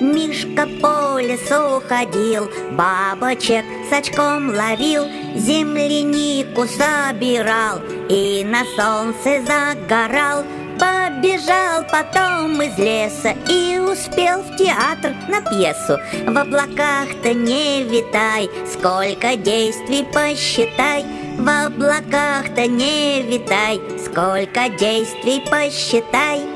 Мишка по лесу ходил, бабочек с очком ловил, землянику собирал и на солнце загорал. Побежал потом из леса и успел в театр на пьесу. В облаках-то не витай, сколько действий посчитай. В облаках-то не витай, сколько действий посчитай.